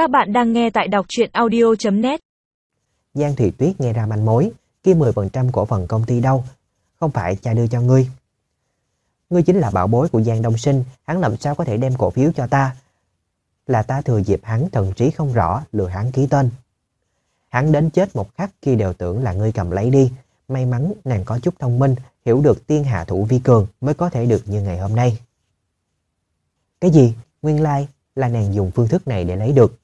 Các bạn đang nghe tại đọc truyện audio.net Giang thị Tuyết nghe ra manh mối, kia 10% cổ phần công ty đâu, không phải cha đưa cho ngươi. Ngươi chính là bảo bối của Giang Đông Sinh, hắn làm sao có thể đem cổ phiếu cho ta? Là ta thừa dịp hắn thần trí không rõ, lừa hắn ký tên. Hắn đến chết một khắc khi đều tưởng là ngươi cầm lấy đi. May mắn nàng có chút thông minh, hiểu được tiên hạ thủ vi cường mới có thể được như ngày hôm nay. Cái gì? Nguyên lai là nàng dùng phương thức này để lấy được.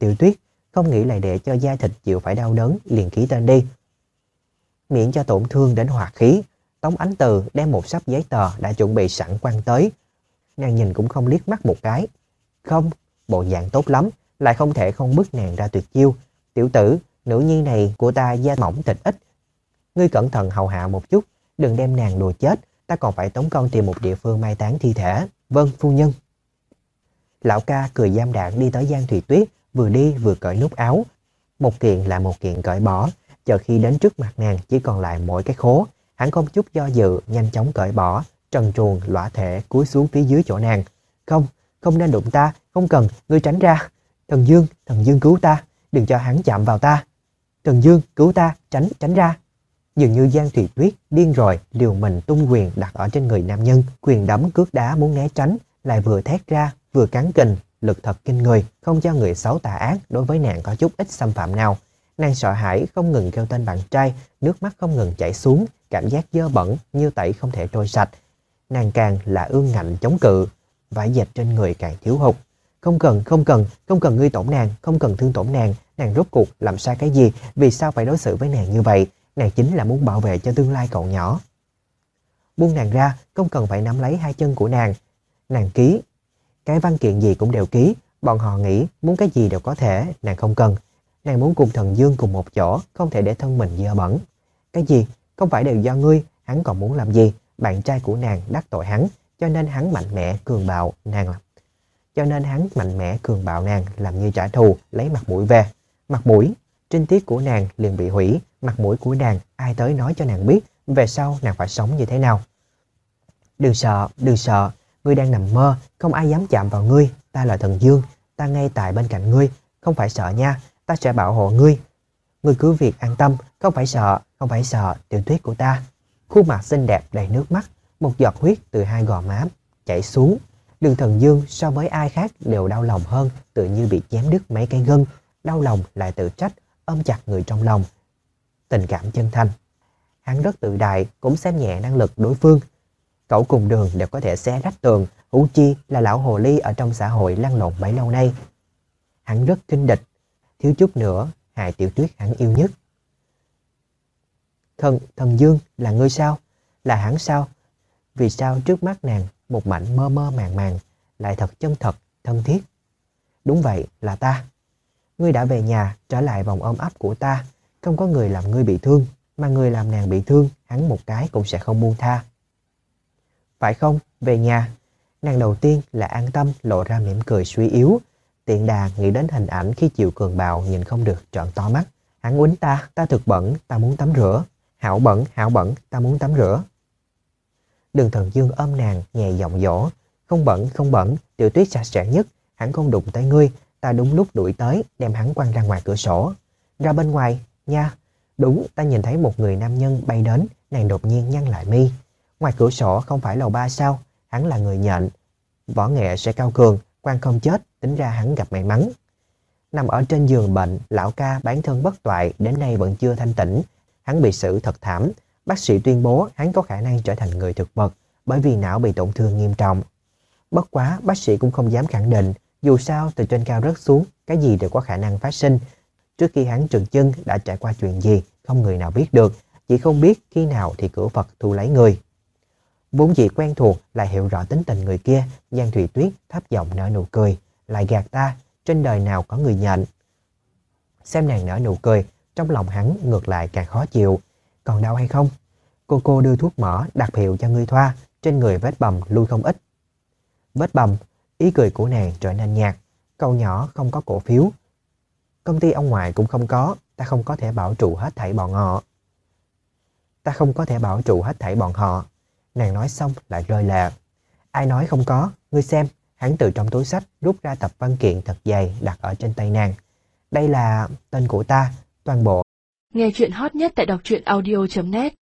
Tiểu tuyết không nghĩ lại để cho da thịt chịu phải đau đớn liền ký tên đi. Miễn cho tổn thương đến hòa khí, Tống Ánh Từ đem một sắp giấy tờ đã chuẩn bị sẵn quăng tới. Nàng nhìn cũng không liếc mắt một cái. Không, bộ dạng tốt lắm, lại không thể không bức nàng ra tuyệt chiêu. Tiểu tử, nữ nhi này của ta da mỏng thịt ít. Ngươi cẩn thận hầu hạ một chút, đừng đem nàng đùa chết, ta còn phải tống con tìm một địa phương mai táng thi thể. Vâng, phu nhân. Lão ca cười giam đạn đi tới Giang Thủy Tuyết, vừa đi vừa cởi nút áo. Một kiện là một kiện cởi bỏ, chờ khi đến trước mặt nàng chỉ còn lại mỗi cái khố. Hắn không chút do dự, nhanh chóng cởi bỏ, trần truồng, lõa thể cúi xuống phía dưới chỗ nàng. Không, không nên đụng ta, không cần, ngươi tránh ra. Thần Dương, thần Dương cứu ta, đừng cho hắn chạm vào ta. Thần Dương, cứu ta, tránh, tránh ra. Dường như Giang Thủy Tuyết điên rồi, liều mình tung quyền đặt ở trên người nam nhân, quyền đấm cước đá muốn né tránh, lại vừa thét ra, vừa cắn kình, lực thật kinh người, không cho người xấu tà ác đối với nàng có chút ít xâm phạm nào. Nàng sợ hãi không ngừng kêu tên bạn trai, nước mắt không ngừng chảy xuống, cảm giác dơ bẩn như tẩy không thể trôi sạch. Nàng càng là ương ngạnh chống cự, vải dệt trên người càng thiếu hụt. Không cần, không cần, không cần ngươi tổn nàng, không cần thương tổn nàng, nàng rốt cuộc làm sai cái gì, vì sao phải đối xử với nàng như vậy, nàng chính là muốn bảo vệ cho tương lai cậu nhỏ. Buông nàng ra, không cần phải nắm lấy hai chân của nàng. Nàng ký, cái văn kiện gì cũng đều ký, bọn họ nghĩ muốn cái gì đều có thể, nàng không cần. Nàng muốn cùng thần Dương cùng một chỗ, không thể để thân mình dơ bẩn. Cái gì? Không phải đều do ngươi, hắn còn muốn làm gì? Bạn trai của nàng đắc tội hắn, cho nên hắn mạnh mẽ cường bạo nàng làm. Cho nên hắn mạnh mẽ cường bạo nàng làm như trả thù, lấy mặt mũi về. Mặt mũi, trinh tiết của nàng liền bị hủy, mặt mũi của nàng ai tới nói cho nàng biết về sau nàng phải sống như thế nào. Đừng sợ, đừng sợ, ngươi đang nằm mơ, không ai dám chạm vào ngươi, ta là thần dương, ta ngay tại bên cạnh ngươi, không phải sợ nha, ta sẽ bảo hộ ngươi. Ngươi cứ việc an tâm, không phải sợ, không phải sợ, tiểu tuyết của ta. Khuôn mặt xinh đẹp đầy nước mắt, một giọt huyết từ hai gò má chảy xuống. Đường thần dương so với ai khác đều đau lòng hơn, tự như bị chém đứt mấy cây gân, đau lòng lại tự trách, ôm chặt người trong lòng. Tình cảm chân thành. Hắn rất tự đại, cũng xem nhẹ năng lực đối phương. Cậu cùng đường đều có thể xé rách tường, hữu chi là lão hồ ly ở trong xã hội lăn lộn bấy lâu nay. Hắn rất kinh địch, thiếu chút nữa hại tiểu tuyết hắn yêu nhất. Thần, thần Dương là ngươi sao? Là hắn sao? Vì sao trước mắt nàng một mảnh mơ mơ màng màng lại thật chân thật, thân thiết? Đúng vậy, là ta. Ngươi đã về nhà, trở lại vòng ôm ấp của ta. Không có người làm ngươi bị thương, mà người làm nàng bị thương, hắn một cái cũng sẽ không buông tha. Phải không? Về nhà. Nàng đầu tiên là an tâm lộ ra mỉm cười suy yếu. Tiện đà nghĩ đến hình ảnh khi chịu cường bạo nhìn không được trợn to mắt. Hắn quýnh ta, ta thực bẩn, ta muốn tắm rửa. Hảo bẩn, hảo bẩn, ta muốn tắm rửa. Đường thần dương ôm nàng, nhẹ giọng dỗ. Không bẩn, không bẩn, tiểu tuyết sạch sẽ nhất. Hắn không đụng tới ngươi, ta đúng lúc đuổi tới, đem hắn quăng ra ngoài cửa sổ. Ra bên ngoài, nha. Đúng, ta nhìn thấy một người nam nhân bay đến, nàng đột nhiên nhăn lại mi. Ngoài cửa sổ không phải lầu ba sao, hắn là người nhện. Võ nghệ sẽ cao cường, quan không chết, tính ra hắn gặp may mắn. Nằm ở trên giường bệnh, lão ca bán thân bất toại đến nay vẫn chưa thanh tỉnh. Hắn bị xử thật thảm. Bác sĩ tuyên bố hắn có khả năng trở thành người thực vật bởi vì não bị tổn thương nghiêm trọng. Bất quá, bác sĩ cũng không dám khẳng định. Dù sao, từ trên cao rớt xuống, cái gì đều có khả năng phát sinh. Trước khi hắn trừng chân đã trải qua chuyện gì, không người nào biết được. Chỉ không biết khi nào thì cửa Phật thu lấy người. Vốn dĩ quen thuộc lại hiểu rõ tính tình người kia, Giang Thủy Tuyết thấp giọng nở nụ cười, lại gạt ta, trên đời nào có người nhận. Xem nàng nở nụ cười, trong lòng hắn ngược lại càng khó chịu. Còn đau hay không? Cô cô đưa thuốc mỡ đặc hiệu cho ngươi thoa, trên người vết bầm lui không ít. Vết bầm, ý cười của nàng trở nên nhạt, cậu nhỏ không có cổ phiếu. Công ty ông ngoại cũng không có, ta không có thể bảo trụ hết thảy bọn họ. Ta không có thể bảo trụ hết thảy bọn họ. Nàng nói xong lại rơi lệ. Ai nói không có, ngươi xem, Hắn từ trong túi sách rút ra tập văn kiện thật dày đặt ở trên tay nàng. Đây là tên của ta, toàn bộ. Nghe chuyện hot nhất tại đọc truyện audio.net